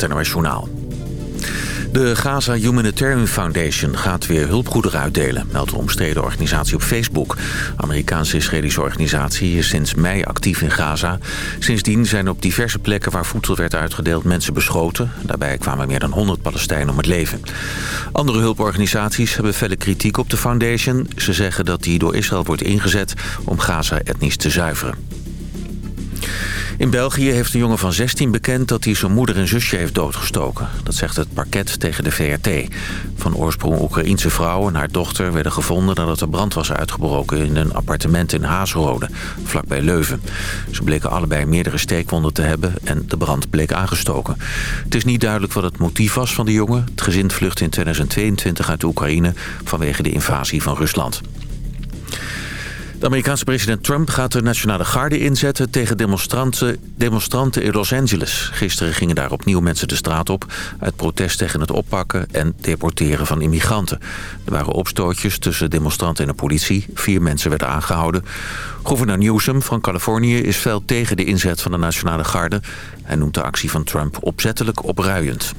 het. De Gaza Humanitarian Foundation gaat weer hulpgoederen uitdelen... meldt een omstreden organisatie op Facebook. Amerikaans-Israëlische organisatie is sinds mei actief in Gaza. Sindsdien zijn op diverse plekken waar voedsel werd uitgedeeld mensen beschoten. Daarbij kwamen meer dan 100 Palestijnen om het leven. Andere hulporganisaties hebben felle kritiek op de foundation. Ze zeggen dat die door Israël wordt ingezet om Gaza etnisch te zuiveren. In België heeft een jongen van 16 bekend dat hij zijn moeder en zusje heeft doodgestoken. Dat zegt het parket tegen de VRT. Van oorsprong Oekraïense vrouw en haar dochter werden gevonden nadat er brand was uitgebroken in een appartement in Hazelrode, vlakbij Leuven. Ze bleken allebei meerdere steekwonden te hebben en de brand bleek aangestoken. Het is niet duidelijk wat het motief was van de jongen. Het gezin vluchtte in 2022 uit Oekraïne vanwege de invasie van Rusland. De Amerikaanse president Trump gaat de Nationale Garde inzetten tegen demonstranten, demonstranten in Los Angeles. Gisteren gingen daar opnieuw mensen de straat op... uit protest tegen het oppakken en deporteren van immigranten. Er waren opstootjes tussen demonstranten en de politie. Vier mensen werden aangehouden. Gouverneur Newsom van Californië is fel tegen de inzet van de Nationale Garde. Hij noemt de actie van Trump opzettelijk opruiend.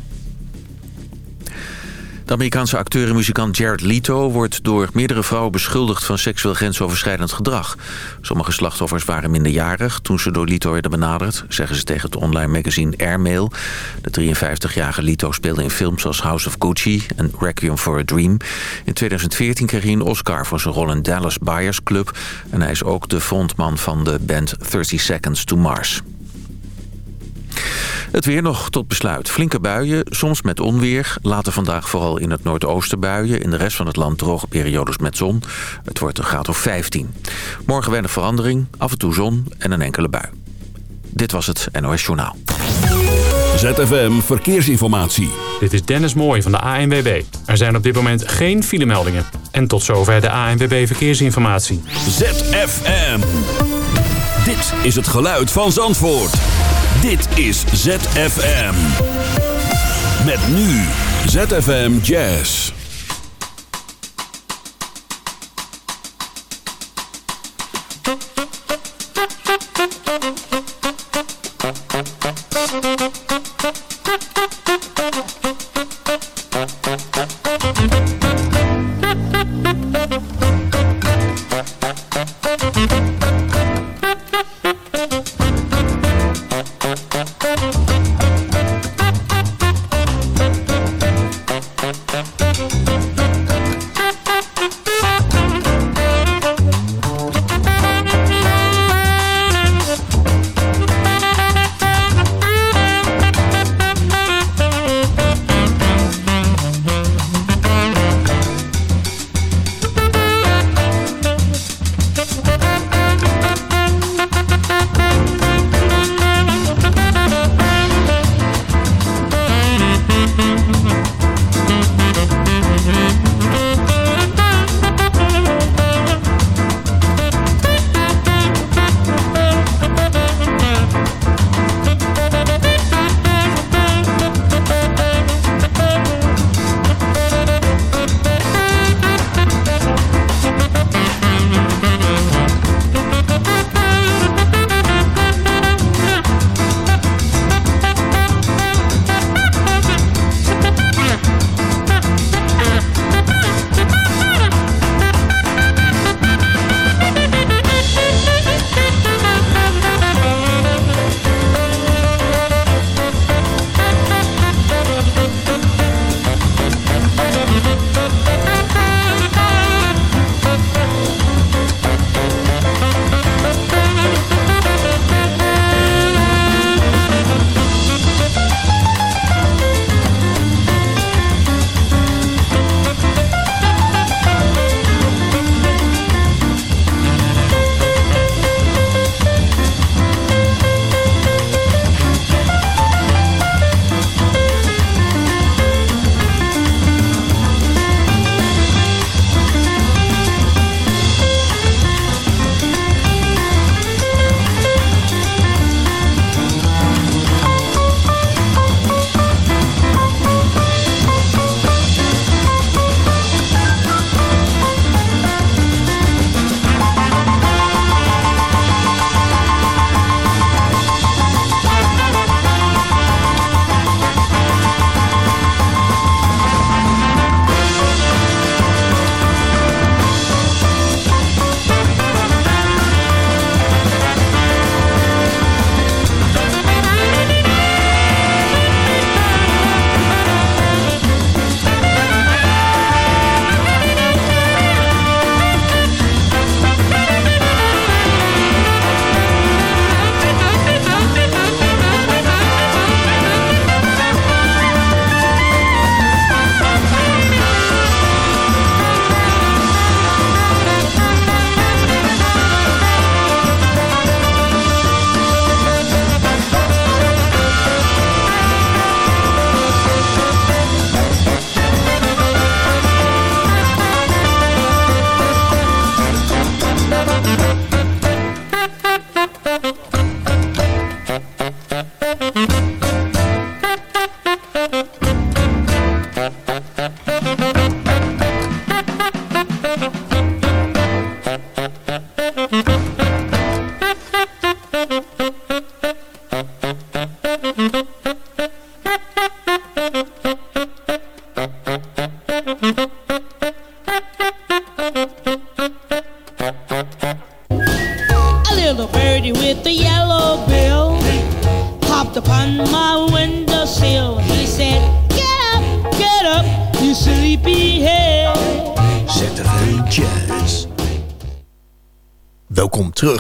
De Amerikaanse acteur en muzikant Jared Leto wordt door meerdere vrouwen beschuldigd van seksueel grensoverschrijdend gedrag. Sommige slachtoffers waren minderjarig toen ze door Leto werden benaderd, zeggen ze tegen het online magazine Airmail. De 53-jarige Leto speelde in films als House of Gucci en Requiem for a Dream. In 2014 kreeg hij een Oscar voor zijn rol in Dallas Buyers Club en hij is ook de frontman van de band 30 Seconds to Mars. Het weer nog tot besluit. Flinke buien, soms met onweer. Later vandaag vooral in het noordoosten buien. In de rest van het land droge periodes met zon. Het wordt een graad of 15. Morgen weinig verandering, af en toe zon en een enkele bui. Dit was het NOS Journaal. ZFM Verkeersinformatie. Dit is Dennis Mooij van de ANWB. Er zijn op dit moment geen filemeldingen. En tot zover de ANWB Verkeersinformatie. ZFM. Dit is het geluid van Zandvoort. Dit is ZFM. Met nu ZFM Jazz.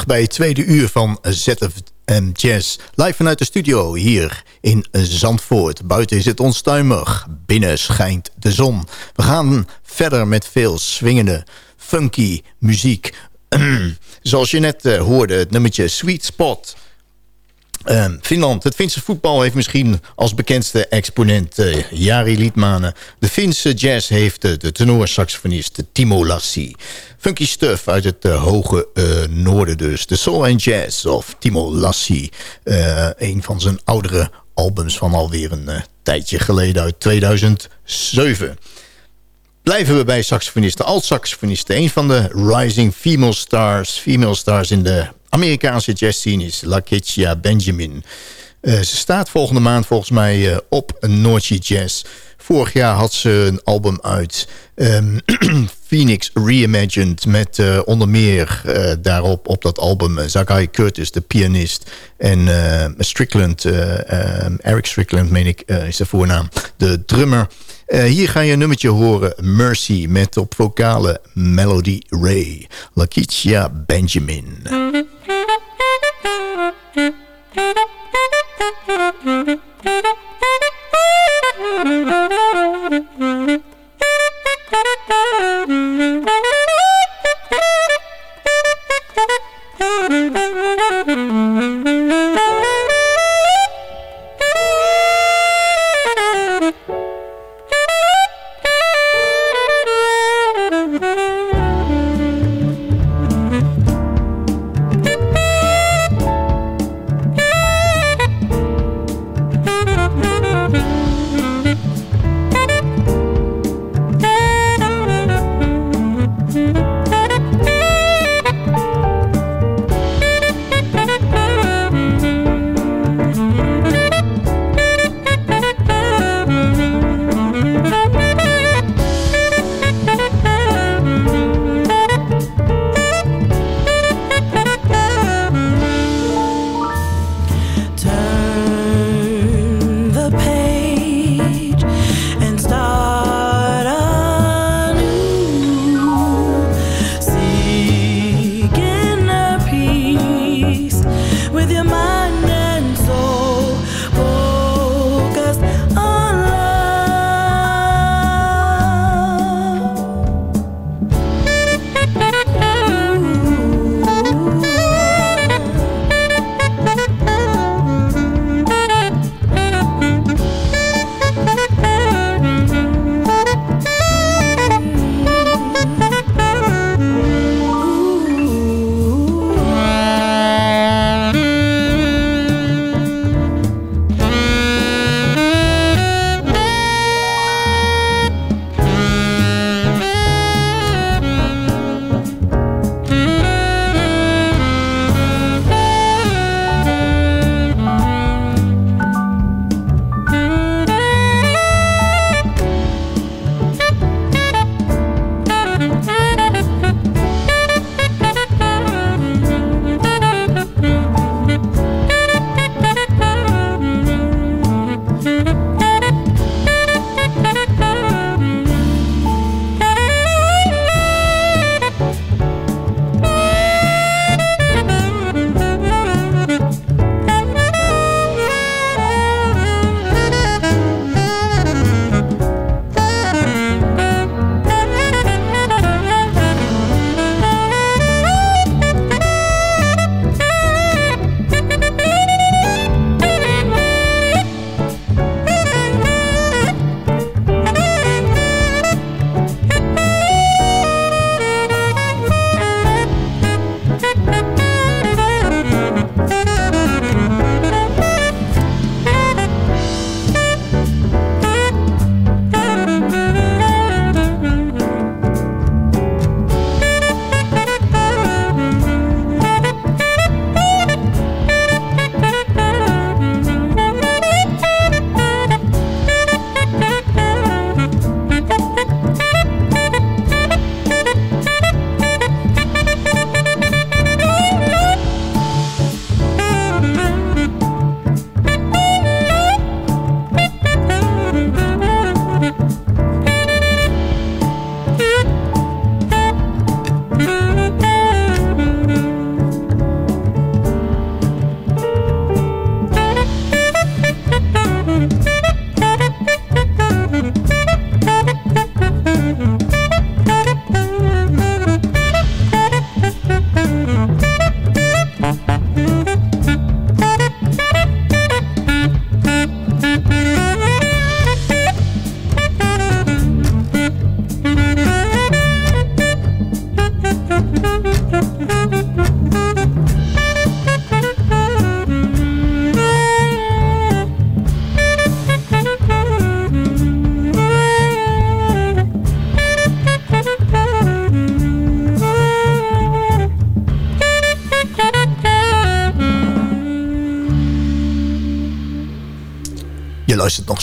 Bij het tweede uur van ZFM Jazz. Live vanuit de studio hier in Zandvoort. Buiten is het onstuimig, binnen schijnt de zon. We gaan verder met veel swingende, funky muziek. Zoals je net uh, hoorde, het nummertje Sweet Spot... Uh, Finland, het Finse voetbal heeft misschien als bekendste exponent uh, Jari Liedmanen. De Finse jazz heeft uh, de tenorsaxofonist Timo Lassi. Funky stuff uit het hoge noorden dus. De soul and jazz of Timo Lassi. een van zijn oudere albums van alweer een tijdje geleden uit 2007. Blijven we bij saxofonisten, alt-saxofonisten. Een van de rising female stars, female stars in de Amerikaanse jazzscene is Benjamin. Uh, ze staat volgende maand volgens mij uh, op Noordje Jazz. Vorig jaar had ze een album uit. Um, Phoenix Reimagined. Met uh, onder meer daarop op dat album Zagai Curtis, de pianist. En Strickland, um, Eric Strickland meen ik is de voornaam. De drummer. hier ga je een nummertje horen. Mercy met op vocale Melody Ray. Laketia Benjamin. Luistert nog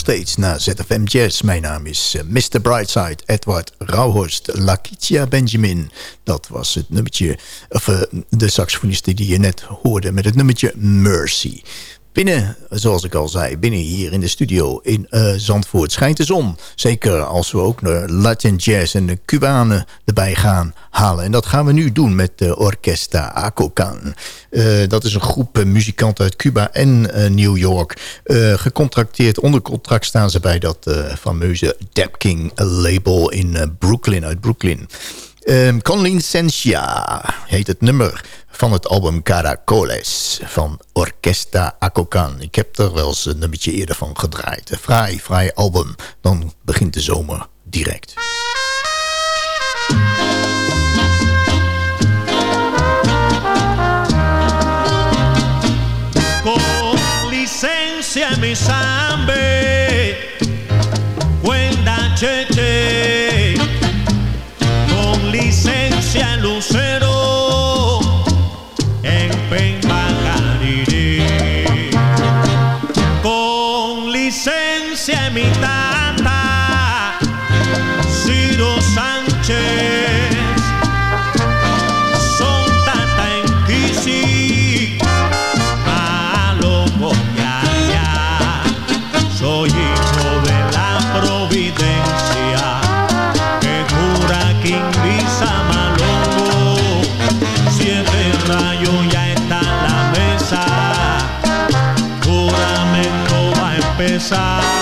steeds naar ZFM Jazz. Mijn naam is uh, Mr. Brightside, Edward Rauhorst, Lakitia Benjamin. Dat was het nummertje, of uh, de saxofoniste die je net hoorde met het nummertje Mercy. Binnen, zoals ik al zei, binnen hier in de studio in uh, Zandvoort schijnt de zon. Zeker als we ook de Latin Jazz en de Cubanen erbij gaan halen. En dat gaan we nu doen met de Orquesta Acocan. Uh, dat is een groep uh, muzikanten uit Cuba en New York. gecontracteerd, onder contract staan ze bij dat fameuze Dap King label in Brooklyn, uit Brooklyn. Um, Con Licencia heet het nummer van het album Caracoles van Orquesta Acocan. Ik heb er wel eens een nummertje eerder van gedraaid. Een fraai, fraai album. Dan begint de zomer direct. Con licencia side.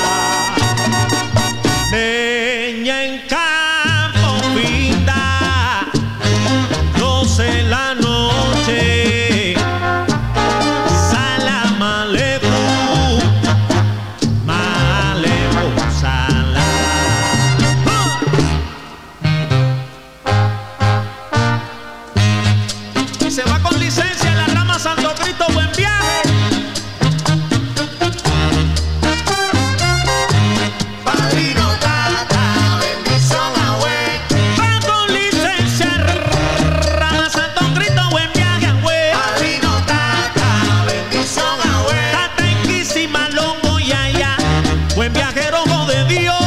Dios.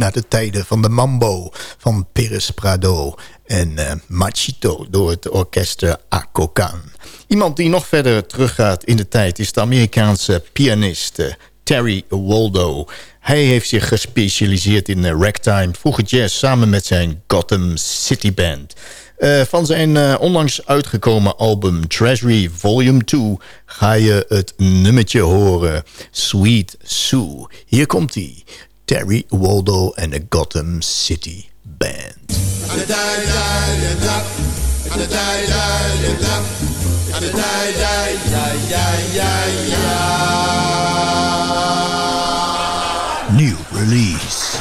Naar de tijden van de mambo van Pérez Prado en uh, Machito door het orkest Acocan. Iemand die nog verder teruggaat in de tijd is de Amerikaanse pianist uh, Terry Waldo. Hij heeft zich gespecialiseerd in ragtime, vroege jazz samen met zijn Gotham City Band. Van zijn onlangs uitgekomen album Treasury Volume 2 ga je het nummertje horen. Sweet Sue. Hier komt hij. Terry Waldo and the Gotham City Band. New release.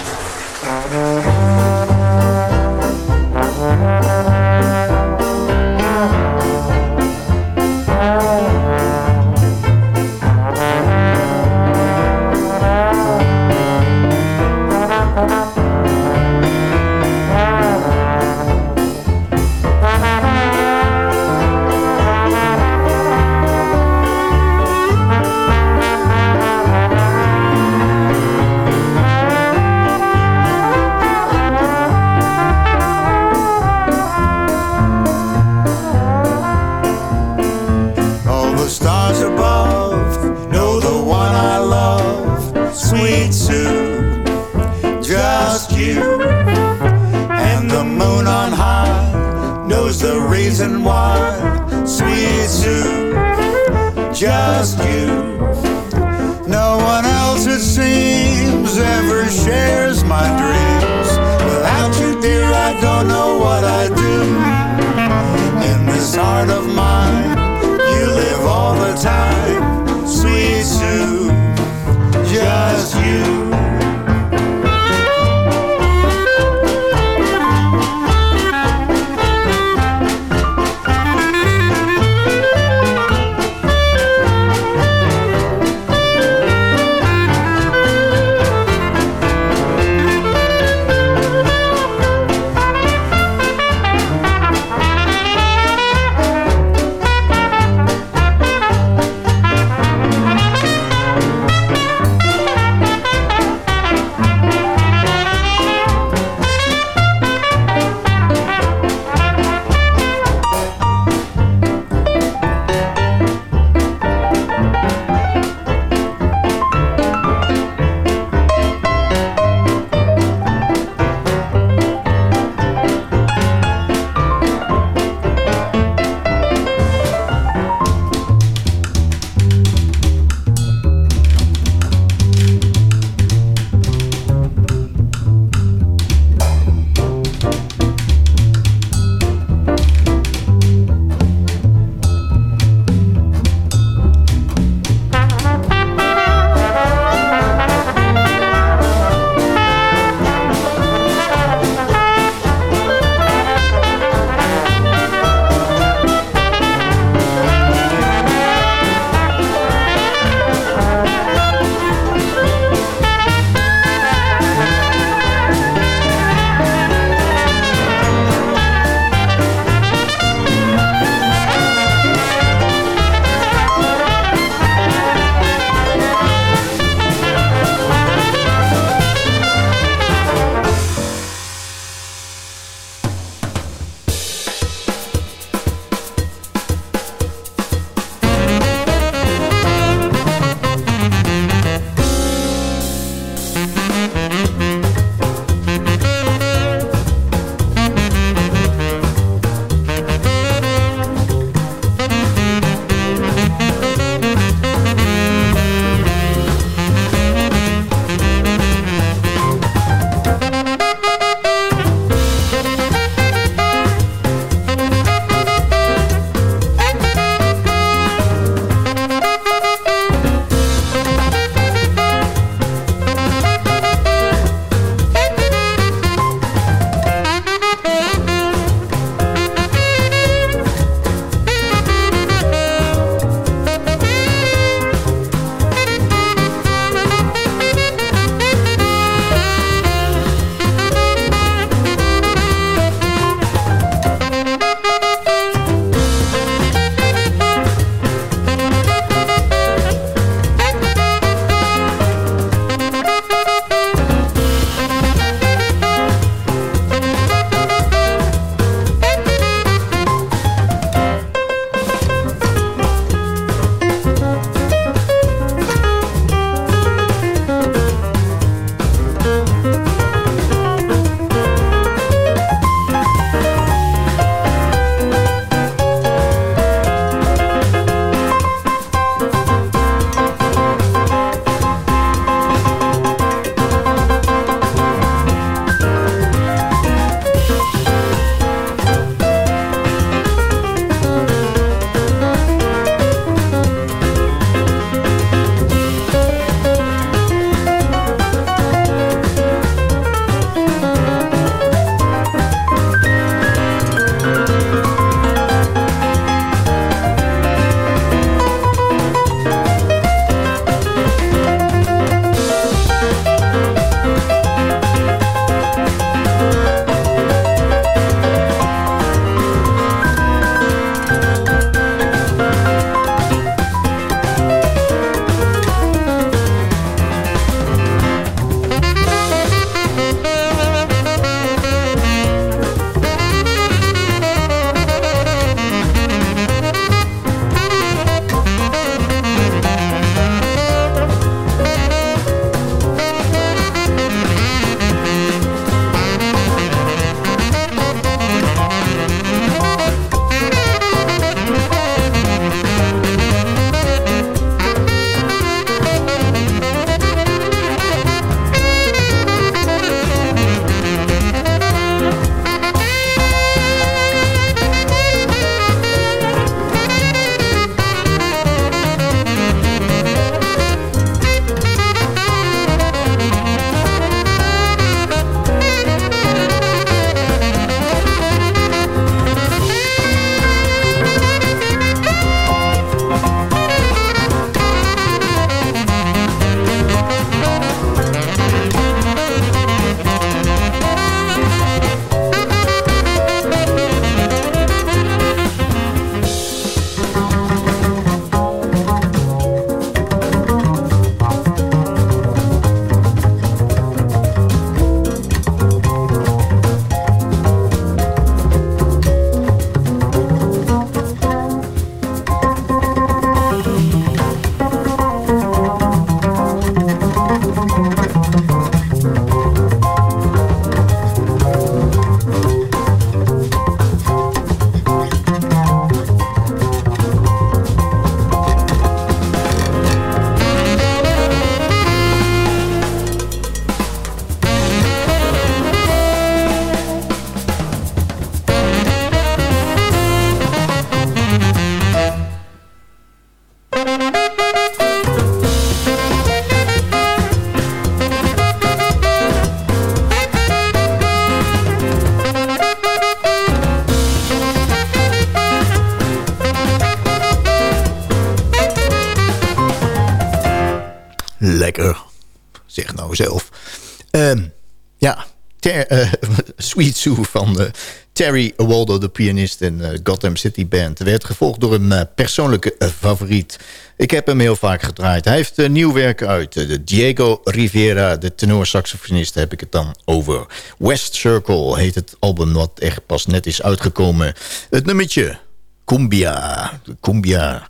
Ter, Sweet Sue van Terry Waldo, de pianist in Gotham City Band. Werd gevolgd door een persoonlijke favoriet. Ik heb hem heel vaak gedraaid. Hij heeft nieuw werk uit. Diego Rivera, de tenorsaxofonist, heb ik het dan over. West Circle heet het album wat echt pas net is uitgekomen. Het nummertje Cumbia. Cumbia.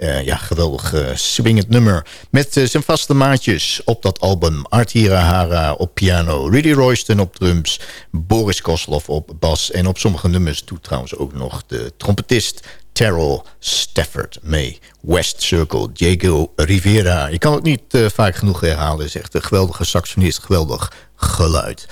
Uh, ja, geweldig uh, swingend nummer. Met uh, zijn vaste maatjes op dat album. Artie Rahara op piano. Rudy Royston op drums. Boris Koslov op bas. En op sommige nummers doet trouwens ook nog de trompetist Terrell Stafford mee. West Circle, Diego Rivera. Je kan het niet vaak genoeg herhalen. is echt een geweldige saxofonist. Geweldig geluid.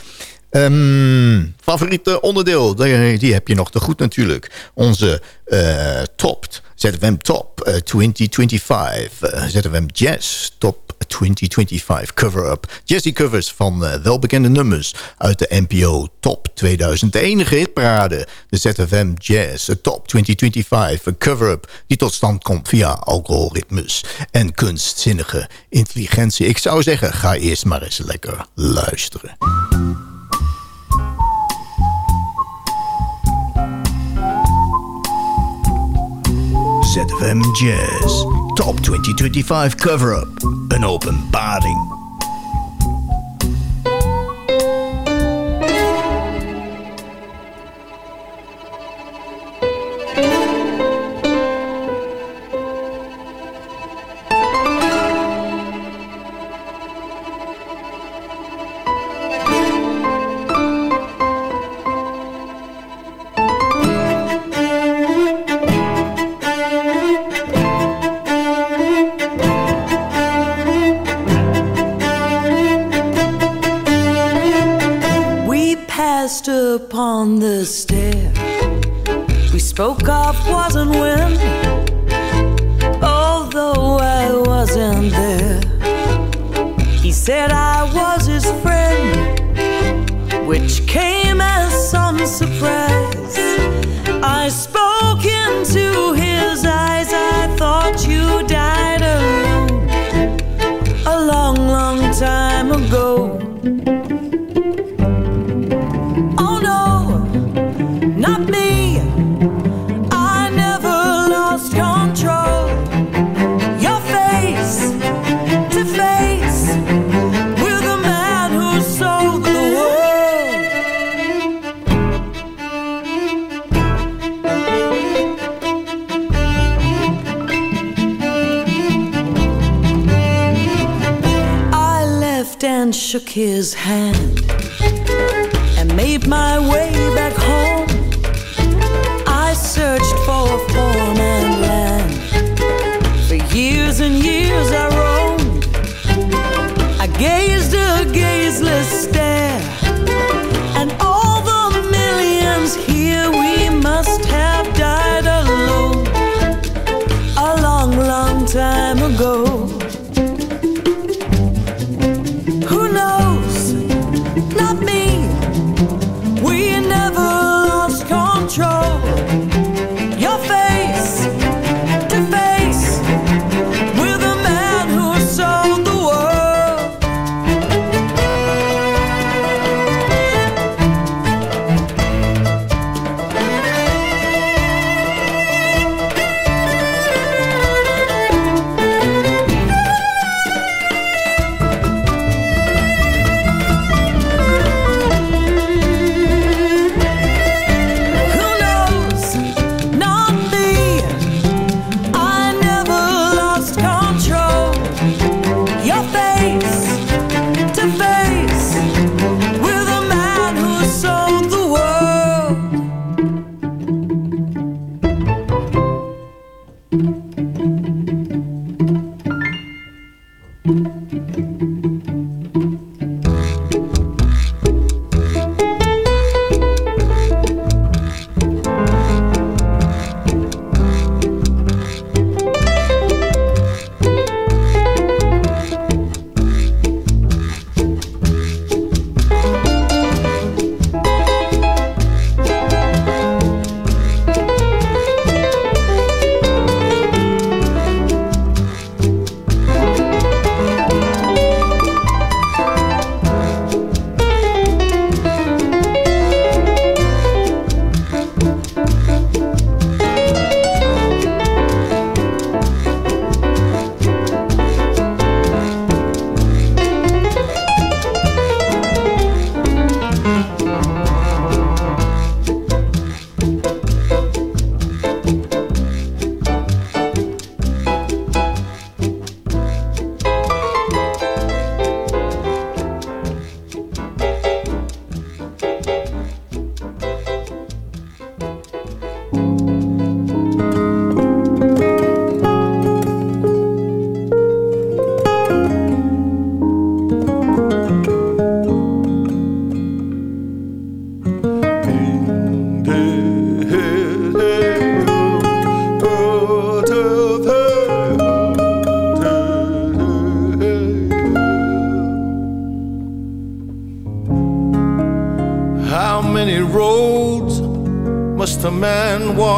Um, favoriete onderdeel, die, heb je nog te goed natuurlijk. Onze uh, top, ZFM Top uh, 2025. Uh, ZFM Jazz Top 2025 cover-up. Jazzy covers van uh, welbekende nummers uit de NPO Top 2001 hitparade. De ZFM Jazz Top 2025, een cover-up die tot stand komt via alcoholritmes en kunstzinnige intelligentie. Ik zou zeggen, ga eerst maar eens lekker luisteren. ZFM Jazz Top 2025 cover-up. Een openbaring. upon the stairs. We spoke of was and when, although I wasn't there. He said I was. shook his hand and made my way back home. I searched for a form and land. For years and years I roamed. I gazed.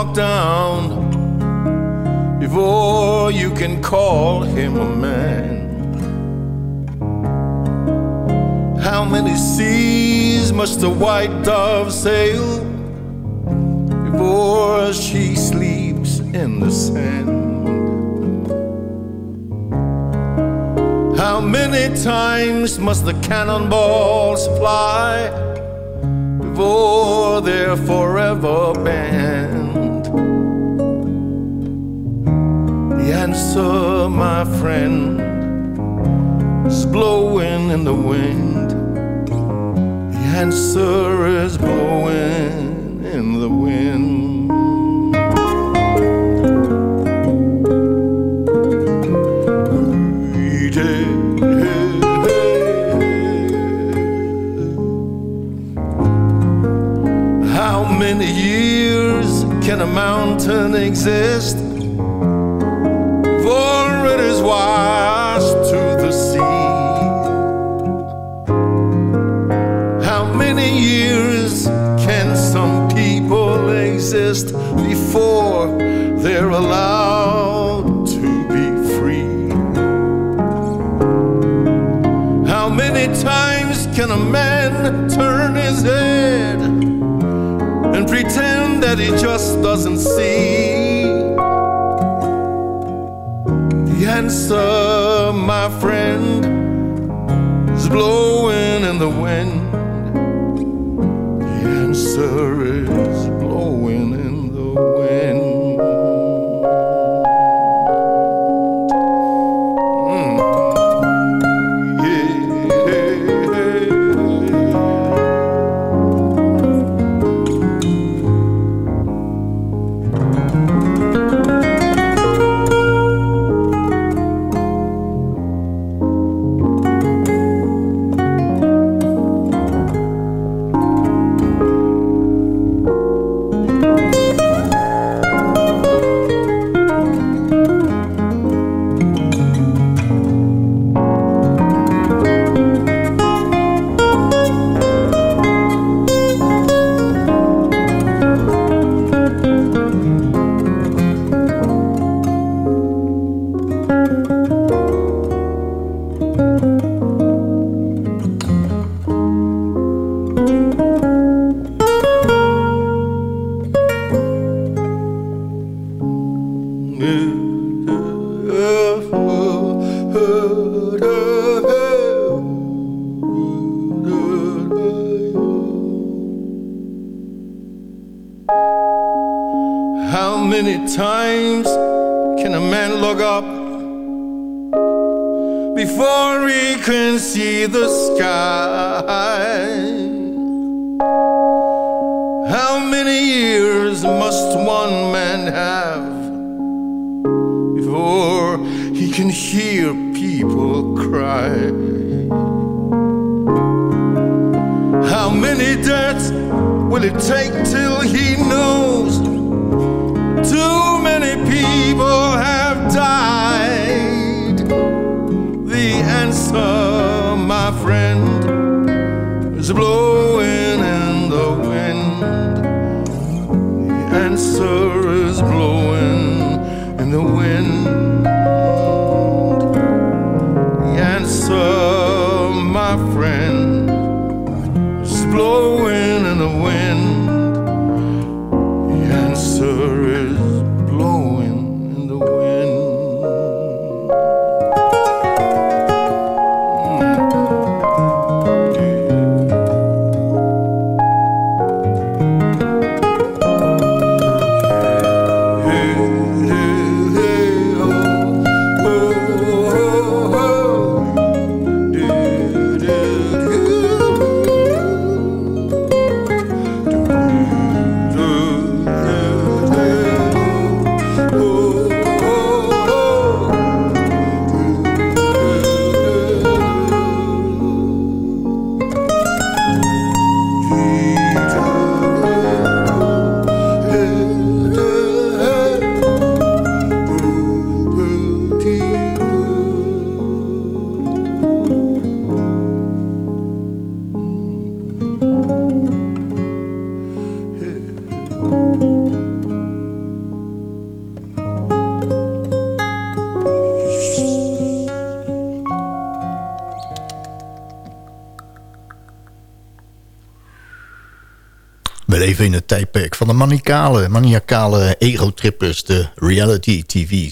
Walk down before you can call him a man? How many seas must a white dove sail before she sleeps in the sand? How many times must the cannonballs fly before they're forever banned? Answer, my friend, is blowing in the wind. The answer is blowing in the wind. How many years can a mountain exist is washed to the sea? How many years can some people exist before they're allowed to be free? How many times can a man turn his head and pretend that he just doesn't see? Answer, my friend, is blowing in the wind. The answer he can hear people cry? How many deaths will it take till he knows too many people have died? The answer, my friend, is blowing in the wind. The answer is blowing in the wind. Answer, We leven in het tijdperk van de maniacale, maniacale ego-trippers... de reality-tv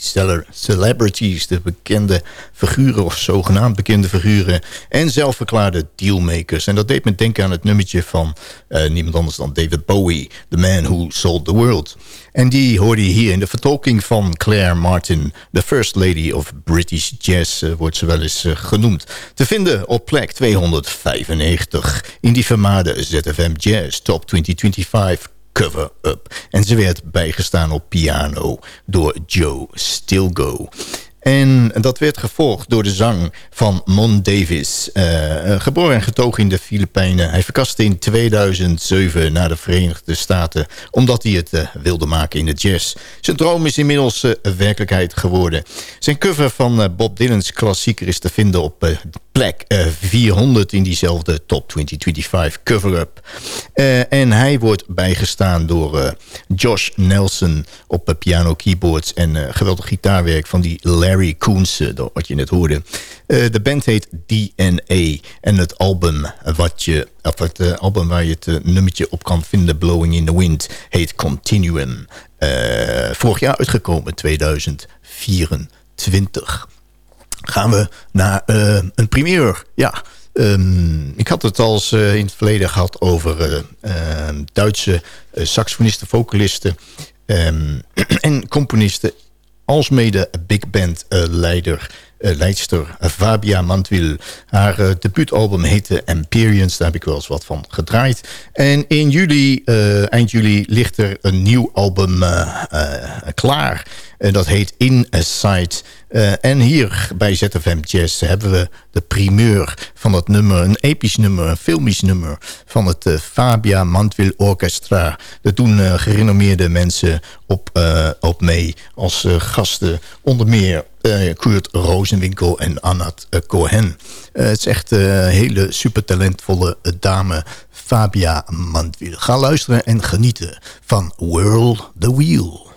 celebrities, de bekende figuren... of zogenaamd bekende figuren... en zelfverklaarde dealmakers. En dat deed me denken aan het nummertje van uh, niemand anders dan David Bowie... The Man Who Sold the World... En die hoorde je hier in de vertolking van Claire Martin. The First Lady of British Jazz uh, wordt ze wel eens uh, genoemd. Te vinden op plek 295 in die vermaarde ZFM Jazz Top 2025 cover-up. En ze werd bijgestaan op piano door Joe Stilgo. En dat werd gevolgd door de zang van Mon Davis. Uh, geboren en getogen in de Filipijnen. Hij verkaste in 2007 naar de Verenigde Staten... omdat hij het uh, wilde maken in de jazz. Zijn droom is inmiddels werkelijkheid geworden. Zijn cover van Bob Dylan's klassieker is te vinden op plek 400... in diezelfde Top 2025 cover-up. en hij wordt bijgestaan door Josh Nelson op piano, keyboards... en geweldig gitaarwerk van die Larry Koense, wat je net hoorde. De band heet DNA. En het album, wat je, of het album waar je het nummertje op kan vinden... Blowing in the Wind, heet Continuum. vorig jaar uitgekomen, 2024. Gaan we naar een primeur. Ja, um, ik had het al in het verleden gehad over Duitse saxofonisten, vocalisten... Um, en componisten alsmede big band leider, leidster uh, Fabia Mantwil. Haar debuutalbum heette Empyreans, daar heb ik wel eens wat van gedraaid. En in juli, eind juli, ligt er een nieuw album klaar. En dat heet In a Sight. en hier bij ZFM Jazz hebben we de primeur van het nummer. Een episch nummer, een filmisch nummer van het Fabia Mantwil Orchestra. Er doen gerenommeerde mensen op, op mee als gasten. Onder meer Kurt Rozenwinkel en Anat Cohen. het is echt een hele super talentvolle dame Fabia Mantwil. Ga luisteren en genieten van Whirl the Wheel.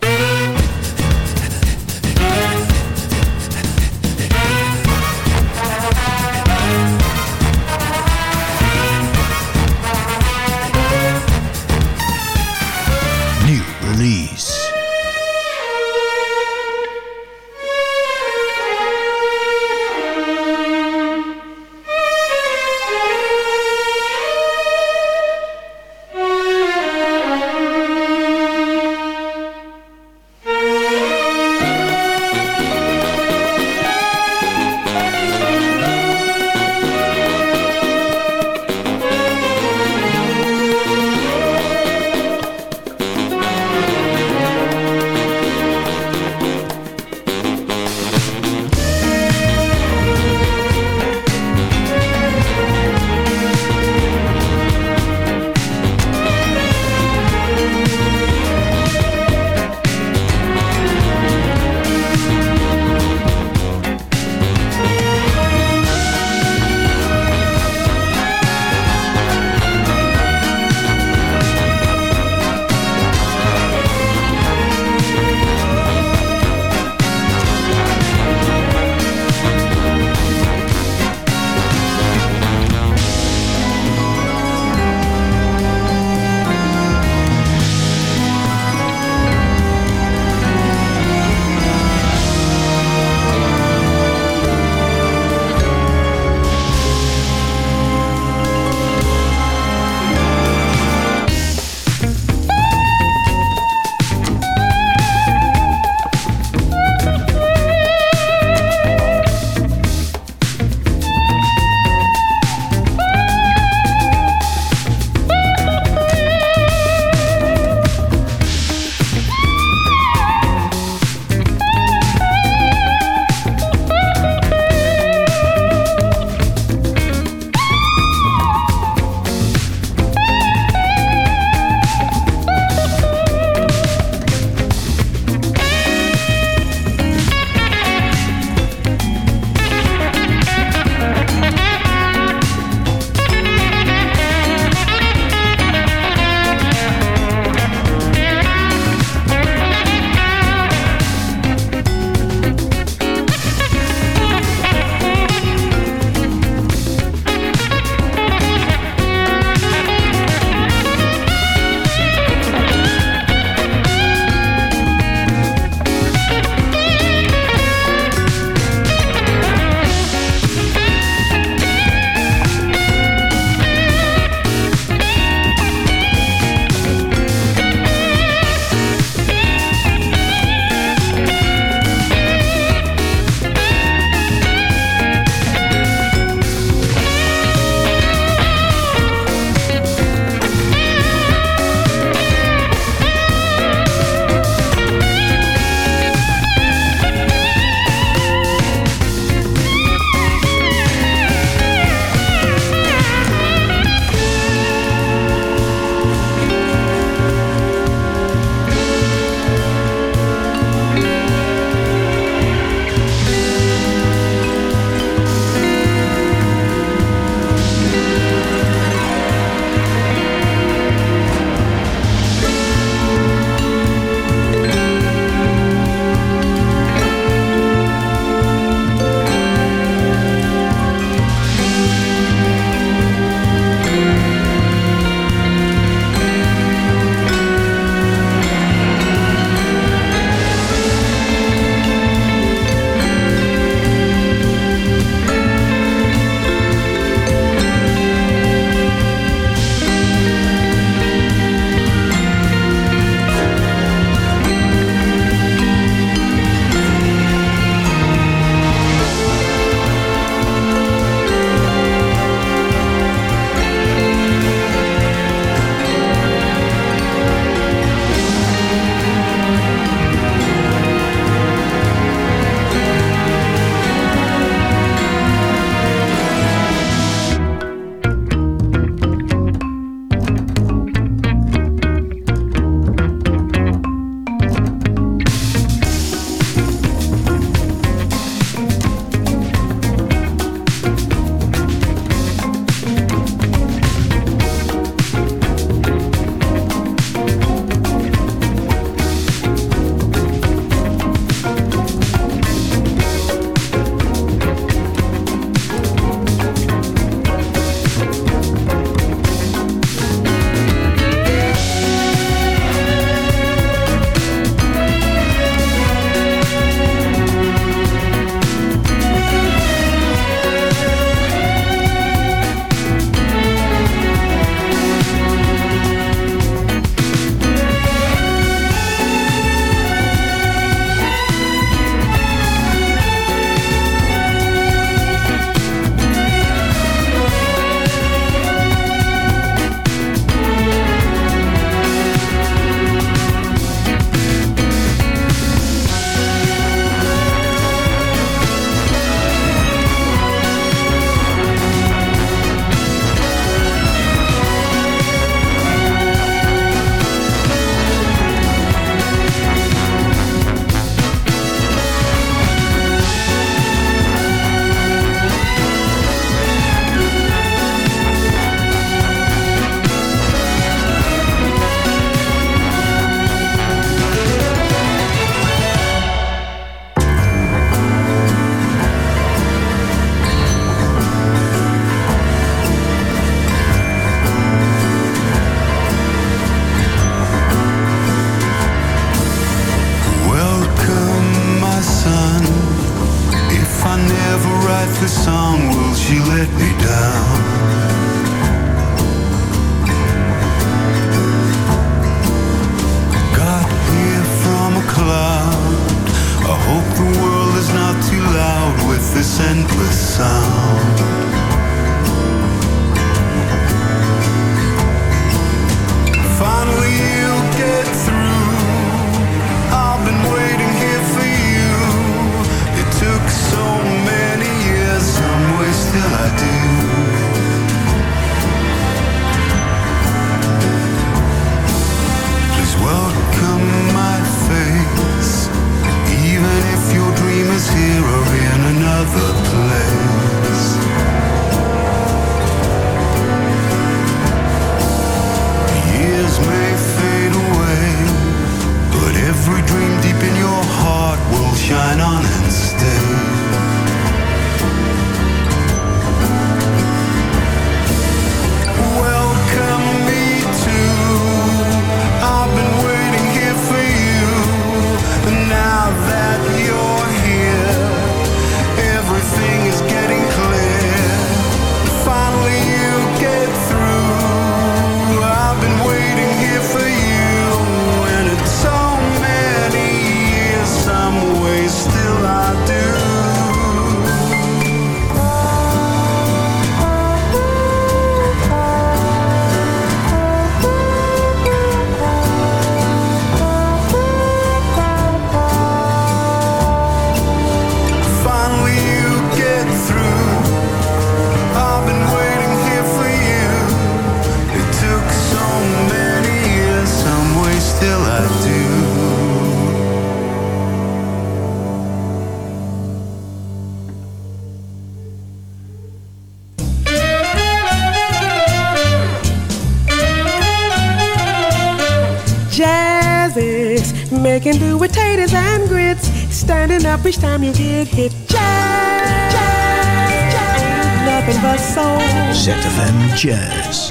Jazz.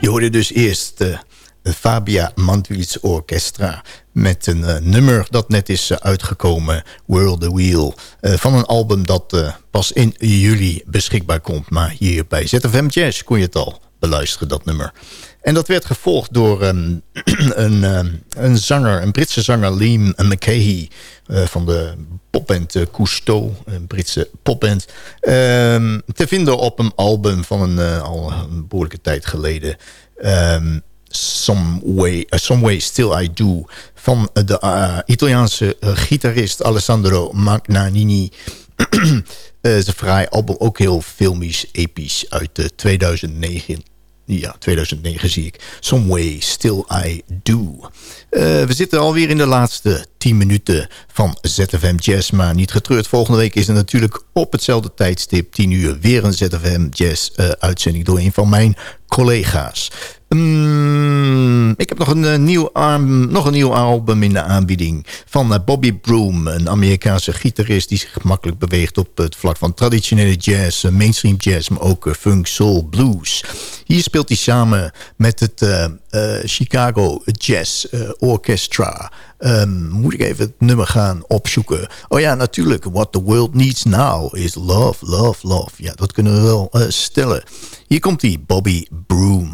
Je hoorde dus eerst eh, Fabia Mandwitz Orchestra... met een eh, nummer dat net is eh, uitgekomen, World the Wheel... van een album dat pas in juli beschikbaar komt. Maar hier bij ZFM Jazz kon je het al beluisteren, dat nummer. En dat werd gevolgd door ehm, een, ehm, een zanger, een Britse zanger, Liam McCahey... eh, van de popband uh, Cousteau, een Britse popband. Ehm, te vinden op een album van een, eh, al een behoorlijke tijd geleden... Some, way, Some Way Still I Do... van de Italiaanse gitarist Alessandro Magnanini... zijn fraai album ook heel filmisch, episch uit uh, 2009... Ja, 2009 zie ik. Some Way Still I Do. Uh, we zitten alweer in de laatste 10 minuten van ZFM Jazz. Maar niet getreurd. Volgende week is er natuurlijk op hetzelfde tijdstip... 10 uur weer een ZFM Jazz uh, uitzending... door een van mijn collega's. Um, ik heb nog een, uh, nieuw arm, nog een nieuw album in de aanbieding van uh, Bobby Broom. Een Amerikaanse gitarist die zich gemakkelijk beweegt op het vlak van traditionele jazz, uh, mainstream jazz, maar ook funk, soul, blues. Hier speelt hij samen met het Chicago Jazz Orchestra. Um, moet ik even het nummer gaan opzoeken. Oh ja, natuurlijk. What the world needs now is love, love, love. Ja, dat kunnen we wel stellen. Hier komt hij, Bobby Broom.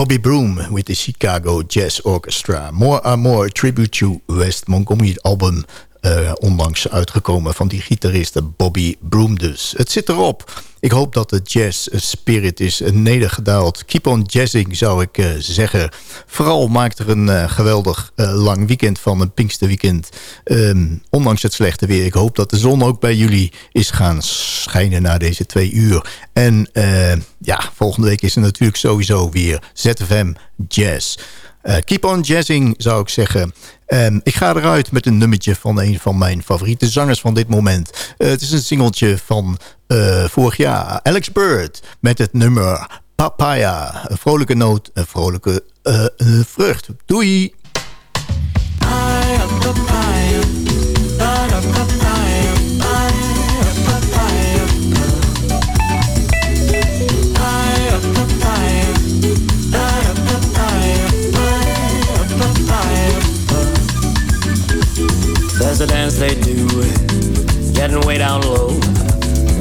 Bobby Broom with the Chicago Jazz Orchestra. More and More Tribute to West Montgomery album uh, onlangs uitgekomen van die gitarist Bobby Broom dus. Het zit erop. Ik hoop dat de jazz spirit is nedergedaald. Keep on jazzing zou ik uh, zeggen. Vooral maakt er een uh, geweldig lang weekend van, een Pinksterweekend. Um, ondanks het slechte weer. Ik hoop dat de zon ook bij jullie is gaan schijnen na deze twee uur. En ja, volgende week is er natuurlijk sowieso weer ZFM Jazz. Keep on jazzing, zou ik zeggen. Um, ik ga eruit met een nummertje van een van mijn favoriete zangers van dit moment. Uh, het is een singeltje van uh, vorig jaar. Alex Bird met het nummer Papaya. Een vrolijke noot, een vrolijke vrucht. Doei! There's a dance they do, getting way down low,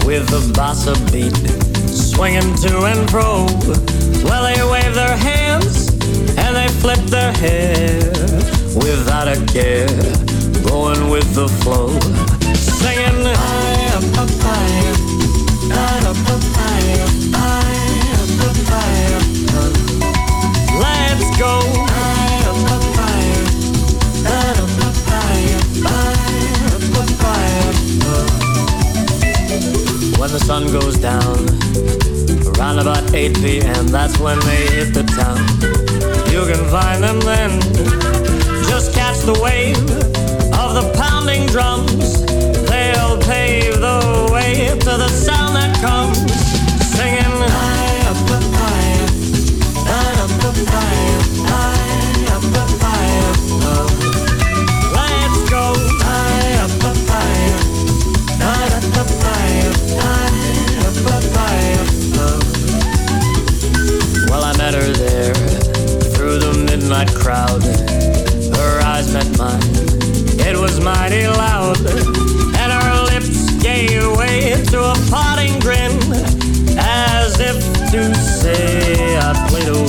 with the bossa beat, swinging to and fro. Well, they wave their hands and they flip their hair without a care, going with the flow, singing. I am papaya, I am papaya, I am papaya. Let's go. When the sun goes down, around about 8 p.m., that's when they hit the town. You can find them then. Just catch the wave crowd. Her eyes met mine, it was mighty loud, and her lips gave way to a parting grin, as if to say I played a